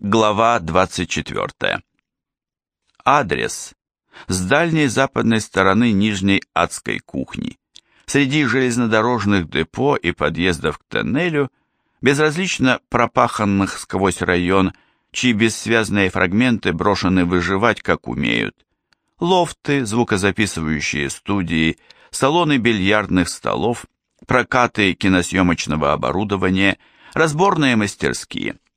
Глава 24. Адрес. С дальней западной стороны Нижней Адской кухни. Среди железнодорожных депо и подъездов к тоннелю, безразлично пропаханных сквозь район, чьи бессвязные фрагменты брошены выживать как умеют. Лофты, звукозаписывающие студии, салоны бильярдных столов, прокаты киносъемочного оборудования, разборные мастерские –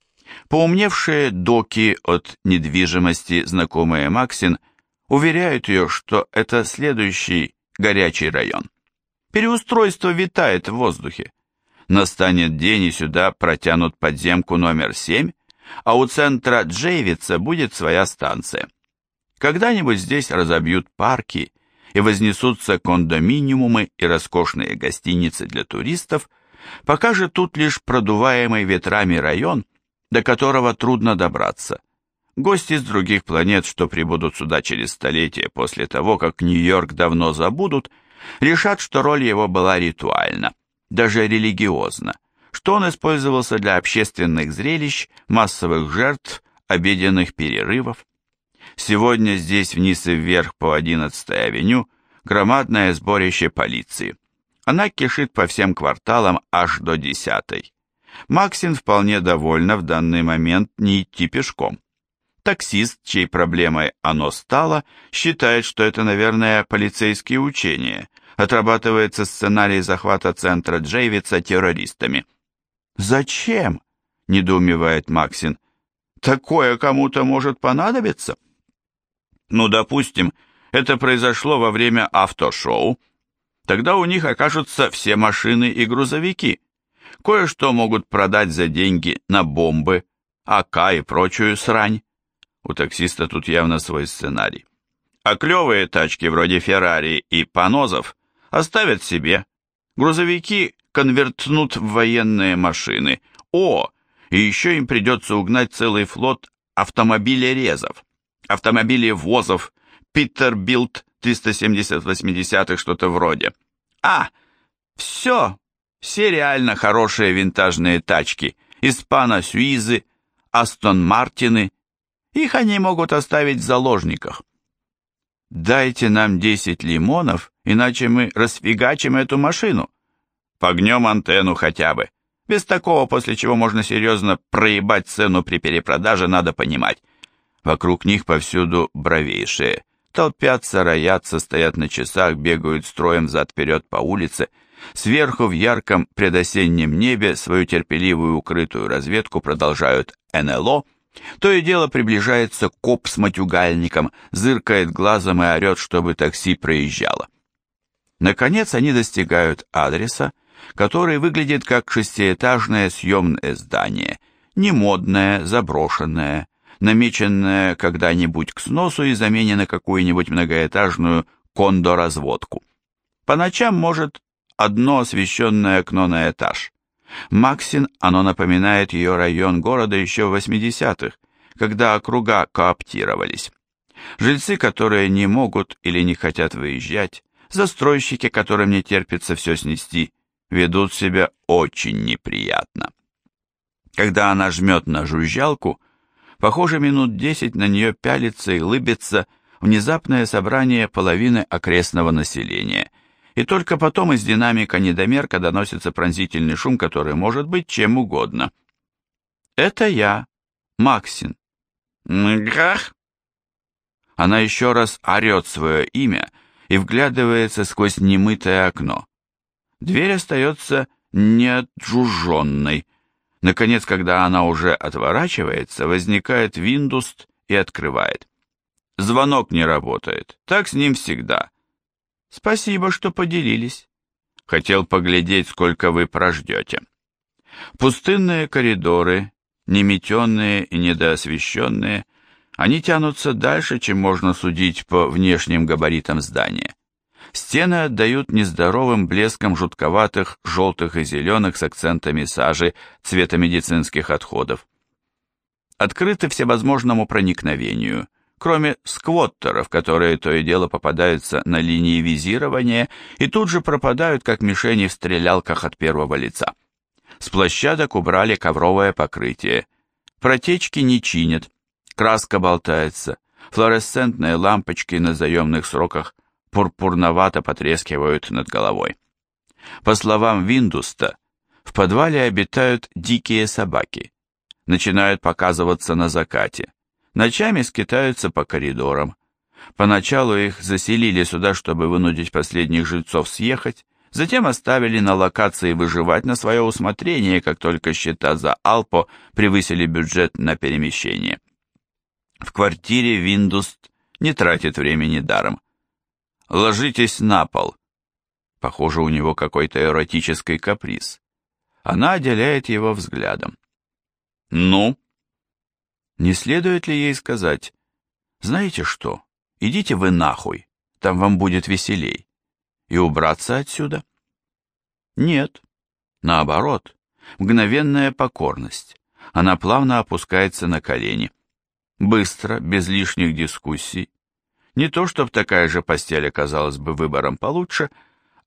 Поумневшие доки от недвижимости, знакомые Максин, уверяют ее, что это следующий горячий район. Переустройство витает в воздухе. Настанет день, и сюда протянут подземку номер 7, а у центра Джейвица будет своя станция. Когда-нибудь здесь разобьют парки и вознесутся кондоминиумы и роскошные гостиницы для туристов, пока же тут лишь продуваемый ветрами район – до которого трудно добраться. Гости с других планет, что прибудут сюда через столетия после того, как Нью-Йорк давно забудут, решат, что роль его была ритуальна, даже религиозна, что он использовался для общественных зрелищ, массовых жертв, обеденных перерывов. Сегодня здесь вниз и вверх по 11-й авеню громадное сборище полиции. Она кишит по всем кварталам аж до 10-й. Максин вполне довольна в данный момент не идти пешком. Таксист, чьей проблемой оно стало, считает, что это, наверное, полицейские учения. Отрабатывается сценарий захвата центра Джейвица террористами. «Зачем?» – недоумевает Максин. «Такое кому-то может понадобиться?» «Ну, допустим, это произошло во время автошоу. Тогда у них окажутся все машины и грузовики. Кое-что могут продать за деньги на бомбы, АК и прочую срань. У таксиста тут явно свой сценарий. А клевые тачки вроде Феррари и Панозов оставят себе. Грузовики конвертнут в военные машины. О, и еще им придется угнать целый флот автомобилерезов, автомобилевозов, Питербилд 370-80-х, что-то вроде. А, все, все реально хорошие винтажные тачки, Испано Сюизы, Астон Мартины. Их они могут оставить в заложниках. Дайте нам 10 лимонов, иначе мы расфигачим эту машину. Погнем антенну хотя бы. Без такого, после чего можно серьезно проебать цену при перепродаже, надо понимать. Вокруг них повсюду бровейшие. Толпятся, роятся, стоят на часах, бегают строем зад-вперед по улице – Сверху в ярком предосеннем небе свою терпеливую укрытую разведку продолжают НЛО. То и дело приближается коп с матюгальником, зыркает глазом и орет, чтобы такси проезжало. Наконец они достигают адреса, который выглядит как шестиэтажное съемное здание, не модное, заброшенное, намеченное когда-нибудь к сносу и замене на какую-нибудь многоэтажную кондоразводку. По ночам может одно освещенное окно на этаж. Максин оно напоминает ее район города еще в 80-х, когда округа кооптировались. Жильцы, которые не могут или не хотят выезжать, застройщики, которым не терпится все снести, ведут себя очень неприятно. Когда она жмет на жужжалку, похоже, минут десять на нее пялится и лыбится внезапное собрание половины окрестного населения – и только потом из динамика недомерка доносится пронзительный шум, который может быть чем угодно. «Это я, Максин». «Грах!» Она еще раз орет свое имя и вглядывается сквозь немытое окно. Дверь остается неотжужженной. Наконец, когда она уже отворачивается, возникает Виндуст и открывает. Звонок не работает. Так с ним всегда. Спасибо, что поделились. Хотел поглядеть, сколько вы прождете. Пустынные коридоры, неметенные и недоосвещенные, они тянутся дальше, чем можно судить по внешним габаритам здания. Стены отдают нездоровым блеском жутковатых желтых и зеленых с акцентами сажи цвета медицинских отходов. Открыты всевозможному проникновению – кроме сквоттеров, которые то и дело попадаются на линии визирования и тут же пропадают, как мишени в стрелялках от первого лица. С площадок убрали ковровое покрытие. Протечки не чинят, краска болтается, флуоресцентные лампочки на заемных сроках пурпурновато потрескивают над головой. По словам Виндуста, в подвале обитают дикие собаки. Начинают показываться на закате. Ночами скитаются по коридорам. Поначалу их заселили сюда, чтобы вынудить последних жильцов съехать, затем оставили на локации выживать на свое усмотрение, как только счета за Алпо превысили бюджет на перемещение. В квартире Виндуст не тратит времени даром. «Ложитесь на пол». Похоже, у него какой-то эротический каприз. Она отделяет его взглядом. «Ну?» Не следует ли ей сказать, «Знаете что, идите вы нахуй, там вам будет веселей» и убраться отсюда? Нет. Наоборот, мгновенная покорность. Она плавно опускается на колени. Быстро, без лишних дискуссий. Не то, чтобы такая же постель оказалась бы выбором получше,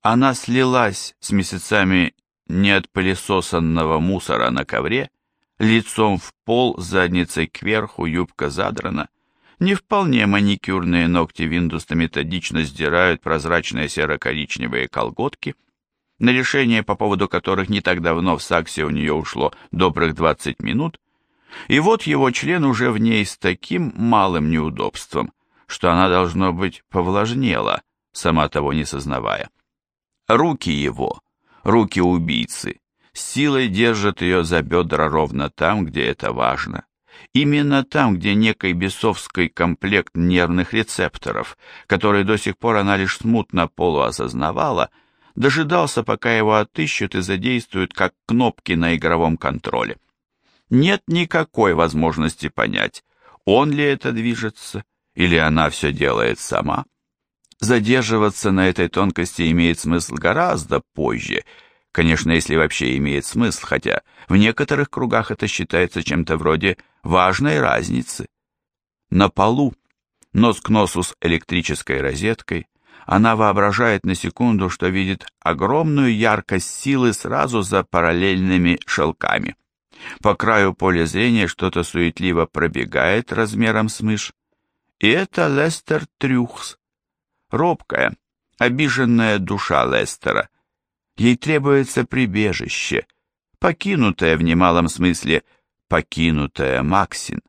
она слилась с месяцами неотпылесосанного мусора на ковре, лицом в пол, задницей кверху, юбка задрана, не вполне маникюрные ногти Виндуста методично сдирают прозрачные серо-коричневые колготки, на решение по поводу которых не так давно в Саксе у нее ушло добрых 20 минут, и вот его член уже в ней с таким малым неудобством, что она, должно быть, повлажнела, сама того не сознавая. Руки его, руки убийцы, силой держат ее за бедра ровно там, где это важно, Именно там, где некий бесовский комплект нервных рецепторов, который до сих пор она лишь смутно полуосознавала, дожидался, пока его отыщут и задействуют как кнопки на игровом контроле. Нет никакой возможности понять, он ли это движется, или она все делает сама. Задерживаться на этой тонкости имеет смысл гораздо позже, конечно, если вообще имеет смысл, хотя в некоторых кругах это считается чем-то вроде важной разницы. На полу, нос к носу с электрической розеткой, она воображает на секунду, что видит огромную яркость силы сразу за параллельными шелками. По краю поля зрения что-то суетливо пробегает размером с мышь. И это Лестер Трюхс. Робкая, обиженная душа Лестера. Ей требуется прибежище, покинутая в немалом смысле покинутая Максин.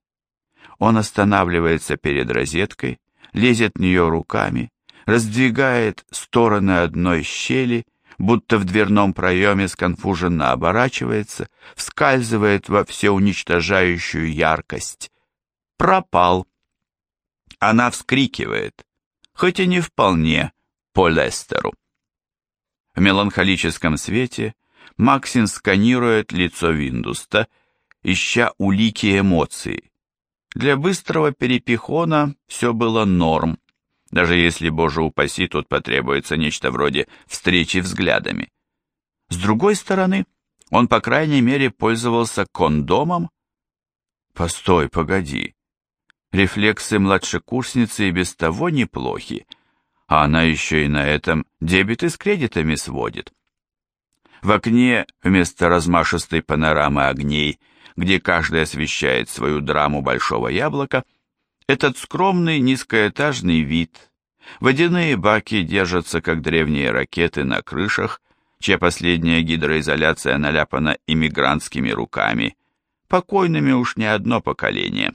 Он останавливается перед розеткой, лезет в нее руками, раздвигает стороны одной щели, будто в дверном проеме сконфуженно оборачивается, вскальзывает во всеуничтожающую яркость. Пропал. Она вскрикивает, хоть и не вполне по Лестеру. В меланхолическом свете Максин сканирует лицо Виндуста ища улики эмоций. Для быстрого перепихона все было норм, даже если, боже упаси, тут потребуется нечто вроде встречи взглядами. С другой стороны, он, по крайней мере, пользовался кондомом. Постой, погоди. Рефлексы младшекурсницы и без того неплохи, а она еще и на этом дебеты с кредитами сводит. В окне вместо размашистой панорамы огней – где каждый освещает свою драму большого яблока, этот скромный низкоэтажный вид, водяные баки держатся, как древние ракеты на крышах, чья последняя гидроизоляция наляпана иммигрантскими руками, покойными уж не одно поколение.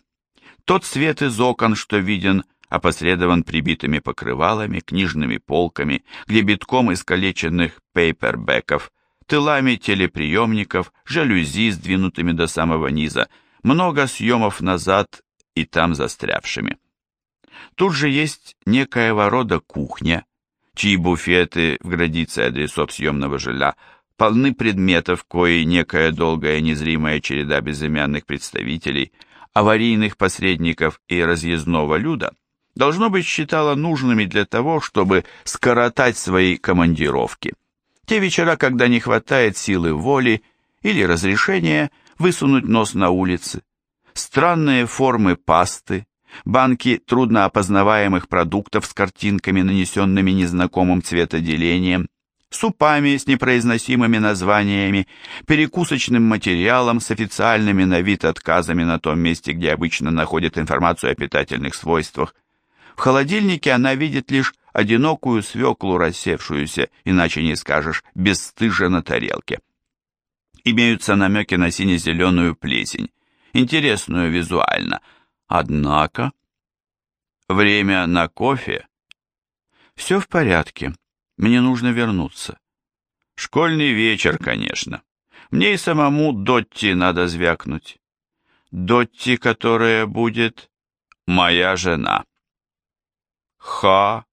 Тот свет из окон, что виден, опосредован прибитыми покрывалами, книжными полками, где битком искалеченных пейпербеков, тылами телеприемников, жалюзи, сдвинутыми до самого низа, много съемов назад и там застрявшими. Тут же есть некоего рода кухня, чьи буфеты в градиции адресов съемного жилья полны предметов, кои некая долгая незримая череда безымянных представителей, аварийных посредников и разъездного люда должно быть считала нужными для того, чтобы скоротать свои командировки. Те вечера, когда не хватает силы воли или разрешения высунуть нос на улице. Странные формы пасты, банки трудно опознаваемых продуктов с картинками, нанесенными незнакомым цветоделением, супами с непроизносимыми названиями, перекусочным материалом с официальными на вид отказами на том месте, где обычно находят информацию о питательных свойствах. В холодильнике она видит лишь одинокую свеклу, рассевшуюся, иначе не скажешь, бесстыже на тарелке. Имеются намеки на сине-зеленую плесень, интересную визуально. Однако... Время на кофе? Все в порядке. Мне нужно вернуться. Школьный вечер, конечно. Мне и самому Дотти надо звякнуть. Дотти, которая будет моя жена. Ха.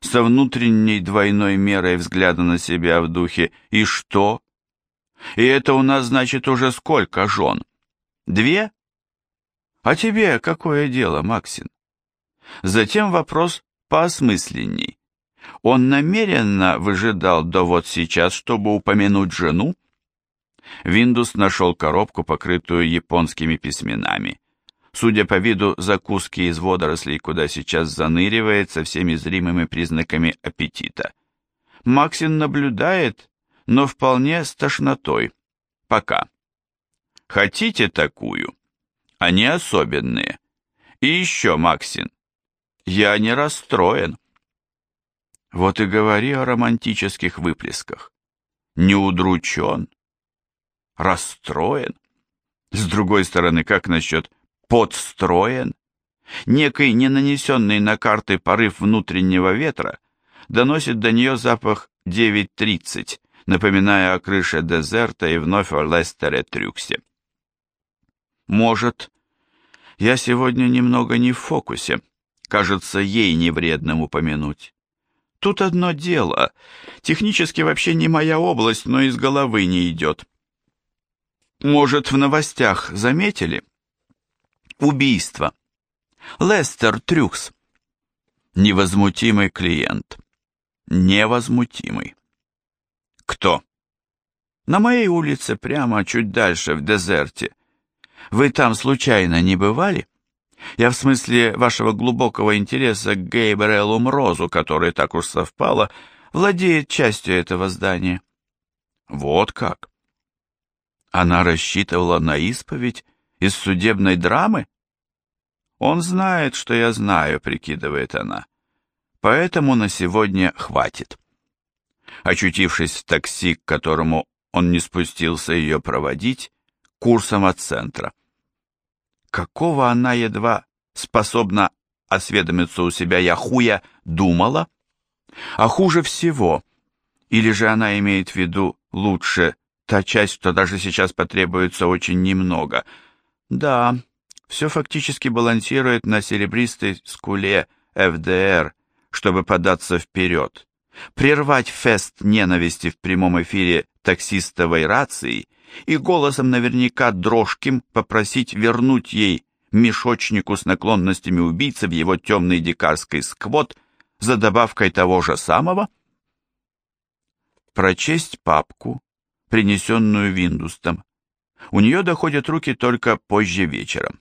Со внутренней двойной мерой взгляда на себя в духе «И что?» И это у нас, значит, уже сколько жен? Две? А тебе какое дело, Максин? Затем вопрос поосмысленней. Он намеренно выжидал до вот сейчас, чтобы упомянуть жену? Виндус нашел коробку, покрытую японскими письменами. Судя по виду, закуски из водорослей, куда сейчас заныривает со всеми зримыми признаками аппетита. Максин наблюдает, но вполне с тошнотой. Пока. Хотите такую? Они особенные. И еще, Максин, я не расстроен. Вот и говори о романтических выплесках. Не удручен, расстроен. С другой стороны, как насчет подстроен? Некий ненанесенный на карты порыв внутреннего ветра доносит до нее запах 9.30, напоминая о крыше дезерта и вновь о Лестере Трюксе. Может, я сегодня немного не в фокусе, кажется, ей не вредным упомянуть. Тут одно дело. Технически вообще не моя область, но из головы не идет. Может, в новостях заметили? Убийство. Лестер Трюкс. Невозмутимый клиент. Невозмутимый. Кто? На моей улице, прямо чуть дальше, в дезерте. Вы там случайно не бывали? Я в смысле вашего глубокого интереса к Гейбрелу Мрозу, который так уж совпало, владеет частью этого здания. Вот как. Она рассчитывала на исповедь из судебной драмы? Он знает, что я знаю, прикидывает она. Поэтому на сегодня хватит. Очутившись в такси, к которому он не спустился ее проводить, курсом от центра какого она едва способна осведомиться у себя Яхуя думала? А хуже всего, или же она имеет в виду лучше та часть, что даже сейчас потребуется очень немного. Да, все фактически балансирует на серебристой скуле ФДР, чтобы податься вперед. Прервать фест ненависти в прямом эфире таксистовой рации и голосом наверняка дрожким попросить вернуть ей мешочнику с наклонностями убийцы в его темный дикарский сквот за добавкой того же самого? Прочесть папку, принесенную Виндустом. У нее доходят руки только позже вечером.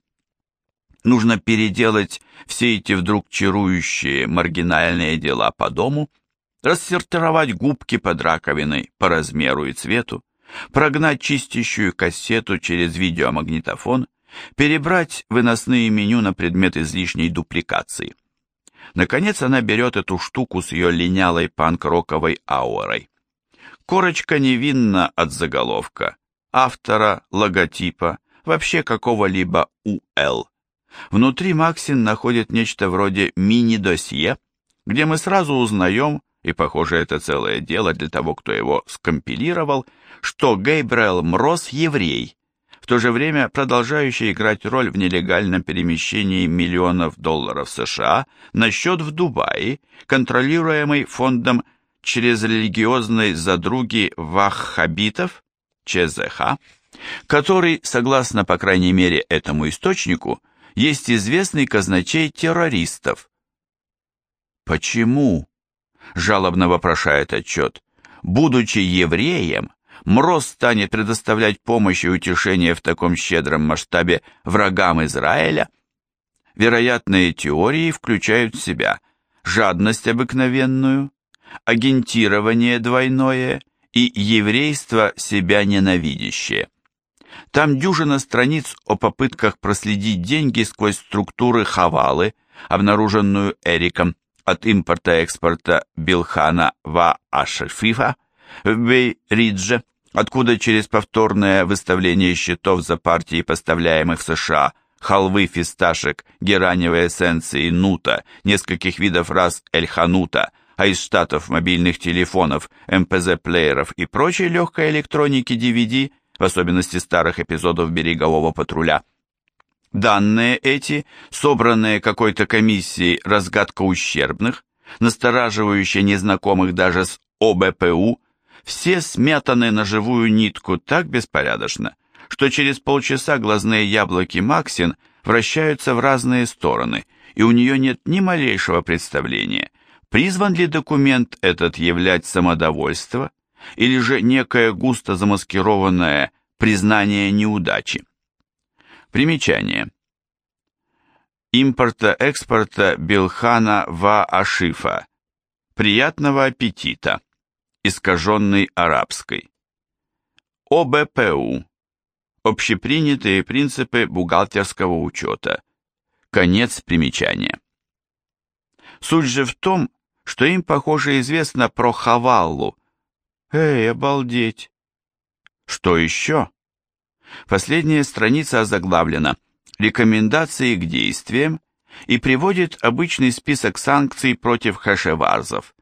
Нужно переделать все эти вдруг чарующие маргинальные дела по дому, рассортировать губки под раковиной по размеру и цвету, прогнать чистящую кассету через видеомагнитофон, перебрать выносные меню на предмет излишней дупликации. Наконец она берет эту штуку с ее линялой панк-роковой аурой. Корочка невинна от заголовка, автора, логотипа, вообще какого-либо УЛ. Внутри Максин находит нечто вроде мини-досье, где мы сразу узнаем, и, похоже, это целое дело для того, кто его скомпилировал, что Гейбрел Мроз еврей, в то же время продолжающий играть роль в нелегальном перемещении миллионов долларов США на счет в Дубае, контролируемый фондом через религиозной задруги ваххабитов, ЧЗХ, который, согласно, по крайней мере, этому источнику, есть известный казначей террористов. Почему? жалобно вопрошает отчет. Будучи евреем, Мроз станет предоставлять помощь и утешение в таком щедром масштабе врагам Израиля? Вероятные теории включают в себя жадность обыкновенную, агентирование двойное и еврейство себя ненавидящее. Там дюжина страниц о попытках проследить деньги сквозь структуры хавалы, обнаруженную Эриком от импорта-экспорта Билхана в Ашефифа в Бей-Ридже, откуда через повторное выставление счетов за партии, поставляемых в США, халвы, фисташек, гераневой эссенции, нута, нескольких видов рас эльханута, а из штатов мобильных телефонов, МПЗ-плееров и прочей легкой электроники DVD, в особенности старых эпизодов «Берегового патруля». Данные эти, собранные какой-то комиссией разгадка ущербных, настораживающие незнакомых даже с ОБПУ, все смятаны на живую нитку так беспорядочно, что через полчаса глазные яблоки Максин вращаются в разные стороны, и у нее нет ни малейшего представления, призван ли документ этот являть самодовольство, или же некое густо замаскированное признание неудачи. Примечание. Импорта-экспорта Билхана Ва Ашифа. Приятного аппетита искаженной арабской. ОБПУ. Общепринятые принципы бухгалтерского учета. Конец примечания. Суть же в том, что им, похоже, известно про Хаваллу. Эй, обалдеть! Что еще? Последняя страница озаглавлена «Рекомендации к действиям» и приводит обычный список санкций против хашеварзов,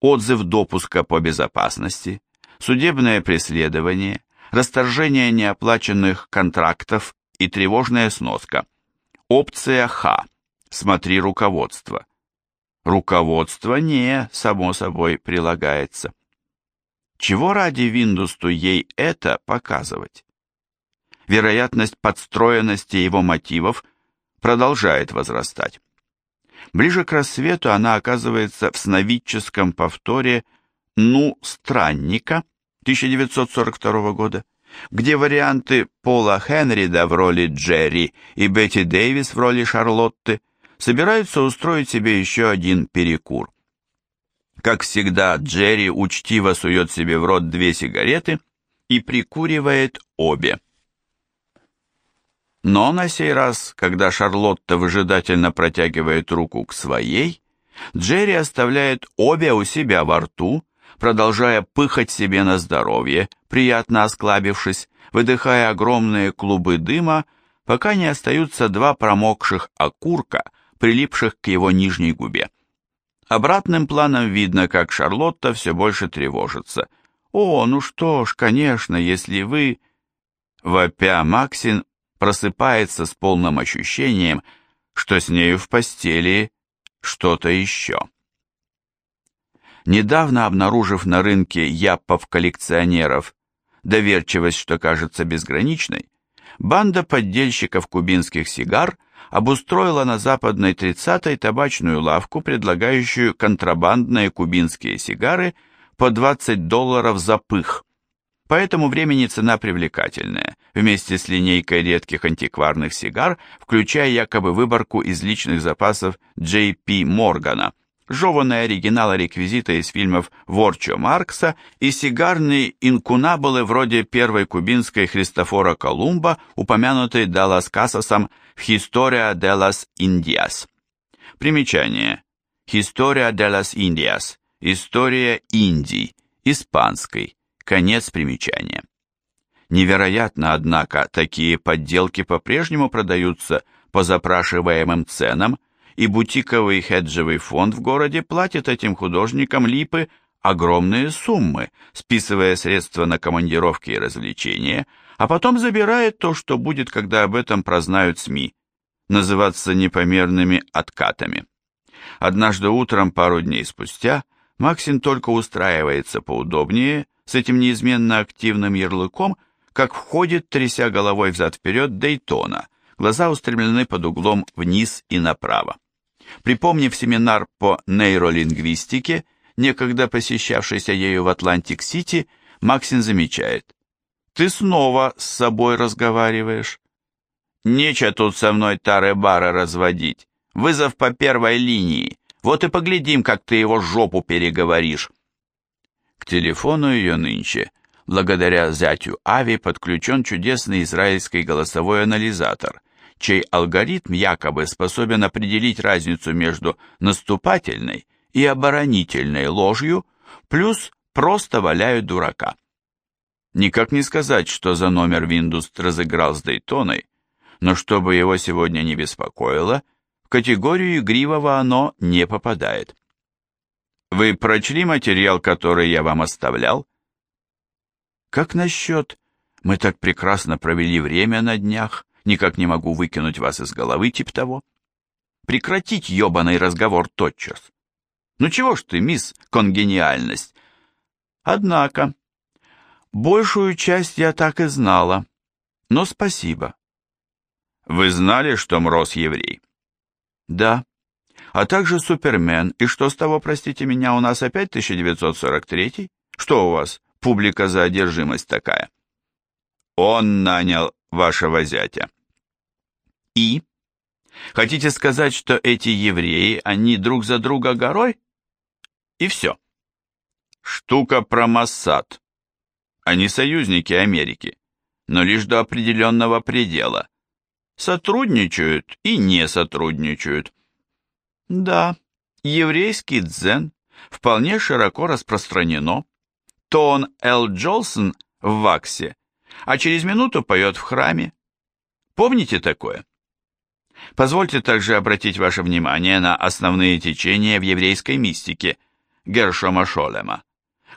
отзыв допуска по безопасности, судебное преследование, расторжение неоплаченных контрактов и тревожная сноска. Опция Х. Смотри руководство. Руководство не, само собой, прилагается. Чего ради Виндусту ей это показывать? Вероятность подстроенности его мотивов продолжает возрастать. Ближе к рассвету она оказывается в сновидческом повторе «Ну, странника» 1942 года, где варианты Пола Хенрида в роли Джерри и Бетти Дэвис в роли Шарлотты собираются устроить себе еще один перекур. Как всегда, Джерри учтиво сует себе в рот две сигареты и прикуривает обе. Но на сей раз, когда Шарлотта выжидательно протягивает руку к своей, Джерри оставляет обе у себя во рту, продолжая пыхать себе на здоровье, приятно осклабившись, выдыхая огромные клубы дыма, пока не остаются два промокших окурка, прилипших к его нижней губе. Обратным планом видно, как Шарлотта все больше тревожится. «О, ну что ж, конечно, если вы...» Вопя Максин просыпается с полным ощущением, что с нею в постели что-то еще. Недавно обнаружив на рынке япов-коллекционеров доверчивость, что кажется безграничной, банда поддельщиков кубинских сигар обустроила на западной 30-й табачную лавку, предлагающую контрабандные кубинские сигары по 20 долларов за пых. По этому времени цена привлекательная, вместе с линейкой редких антикварных сигар, включая якобы выборку из личных запасов Пи Моргана, жеванные оригиналы реквизита из фильмов Ворчо Маркса и сигарные инкунабулы вроде первой кубинской Христофора Колумба, упомянутой Даллас Касасом в «Historia de Indias». Примечание. «Historia de Indias» – «История Индий», испанской, Конец примечания. Невероятно, однако, такие подделки по-прежнему продаются по запрашиваемым ценам, и бутиковый хеджевый фонд в городе платит этим художникам липы огромные суммы, списывая средства на командировки и развлечения, а потом забирает то, что будет, когда об этом прознают СМИ, называться непомерными откатами. Однажды утром, пару дней спустя, Максин только устраивается поудобнее, с этим неизменно активным ярлыком, как входит, тряся головой взад-вперед, Дейтона, глаза устремлены под углом вниз и направо. Припомнив семинар по нейролингвистике, некогда посещавшийся ею в Атлантик-Сити, Максин замечает. «Ты снова с собой разговариваешь». «Нече тут со мной тары-бары разводить. Вызов по первой линии. Вот и поглядим, как ты его жопу переговоришь. К телефону ее нынче, благодаря зятю Ави, подключен чудесный израильский голосовой анализатор, чей алгоритм якобы способен определить разницу между наступательной и оборонительной ложью, плюс просто валяют дурака. Никак не сказать, что за номер Виндуст разыграл с Дейтоной, но чтобы его сегодня не беспокоило, в категорию игривого оно не попадает. Вы прочли материал, который я вам оставлял? Как насчет «мы так прекрасно провели время на днях, никак не могу выкинуть вас из головы» тип того? Прекратить ебаный разговор тотчас. Ну чего ж ты, мисс Конгениальность? Однако, большую часть я так и знала, но спасибо. Вы знали, что Мроз еврей? Да. А также Супермен. И что с того, простите меня, у нас опять 1943? Что у вас, публика за одержимость такая? Он нанял вашего зятя. И? Хотите сказать, что эти евреи, они друг за друга горой? И все. Штука про Моссад. Они союзники Америки, но лишь до определенного предела сотрудничают и не сотрудничают. Да, еврейский дзен вполне широко распространено. То он Эл Джолсон в ваксе, а через минуту поет в храме. Помните такое? Позвольте также обратить ваше внимание на основные течения в еврейской мистике Гершома Шолема,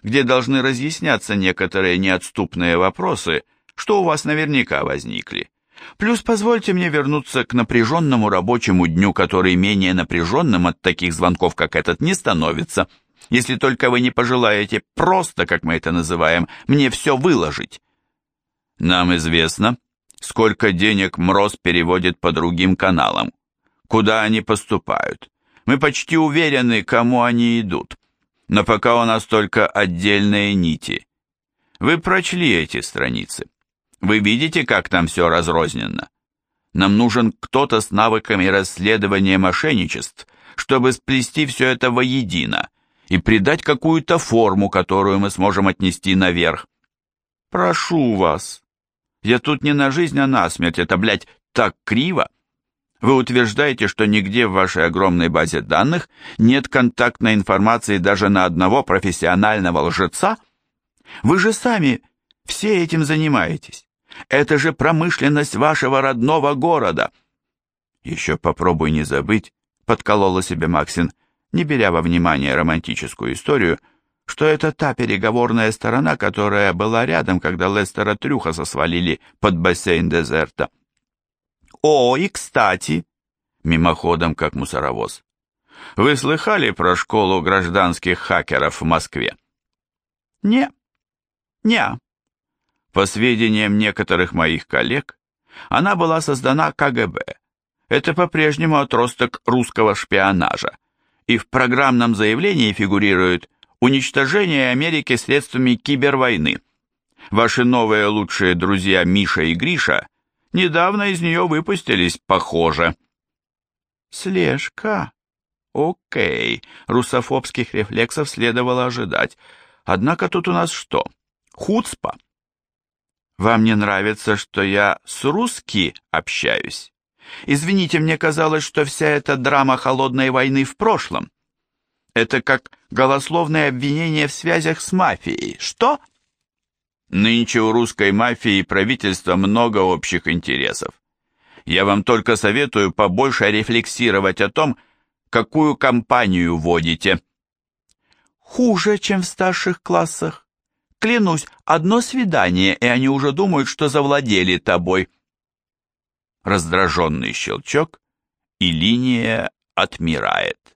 где должны разъясняться некоторые неотступные вопросы, что у вас наверняка возникли. Плюс позвольте мне вернуться к напряженному рабочему дню, который менее напряженным от таких звонков, как этот, не становится, если только вы не пожелаете просто, как мы это называем, мне все выложить. Нам известно, сколько денег МРОЗ переводит по другим каналам, куда они поступают. Мы почти уверены, кому они идут. Но пока у нас только отдельные нити. Вы прочли эти страницы. Вы видите, как там все разрозненно? Нам нужен кто-то с навыками расследования мошенничеств, чтобы сплести все это воедино и придать какую-то форму, которую мы сможем отнести наверх. Прошу вас. Я тут не на жизнь, а на смерть. Это, блядь, так криво. Вы утверждаете, что нигде в вашей огромной базе данных нет контактной информации даже на одного профессионального лжеца? Вы же сами все этим занимаетесь. Это же промышленность вашего родного города. Еще попробуй не забыть, подколола себе Максин, не беря во внимание романтическую историю, что это та переговорная сторона, которая была рядом, когда Лестера Трюхаса свалили под бассейн дезерта. О, и кстати, мимоходом как мусоровоз, вы слыхали про школу гражданских хакеров в Москве? Не, не, по сведениям некоторых моих коллег, она была создана КГБ. Это по-прежнему отросток русского шпионажа, и в программном заявлении фигурирует уничтожение Америки средствами кибервойны. Ваши новые лучшие друзья Миша и Гриша недавно из нее выпустились, похоже. Слежка. Окей, русофобских рефлексов следовало ожидать. Однако тут у нас что? Хуцпа. Вам не нравится, что я с русски общаюсь? Извините, мне казалось, что вся эта драма холодной войны в прошлом. Это как голословное обвинение в связях с мафией. Что? Нынче у русской мафии и правительства много общих интересов. Я вам только советую побольше рефлексировать о том, какую кампанию водите. Хуже, чем в старших классах. Клянусь, одно свидание, и они уже думают, что завладели тобой. Раздраженный щелчок, и линия отмирает.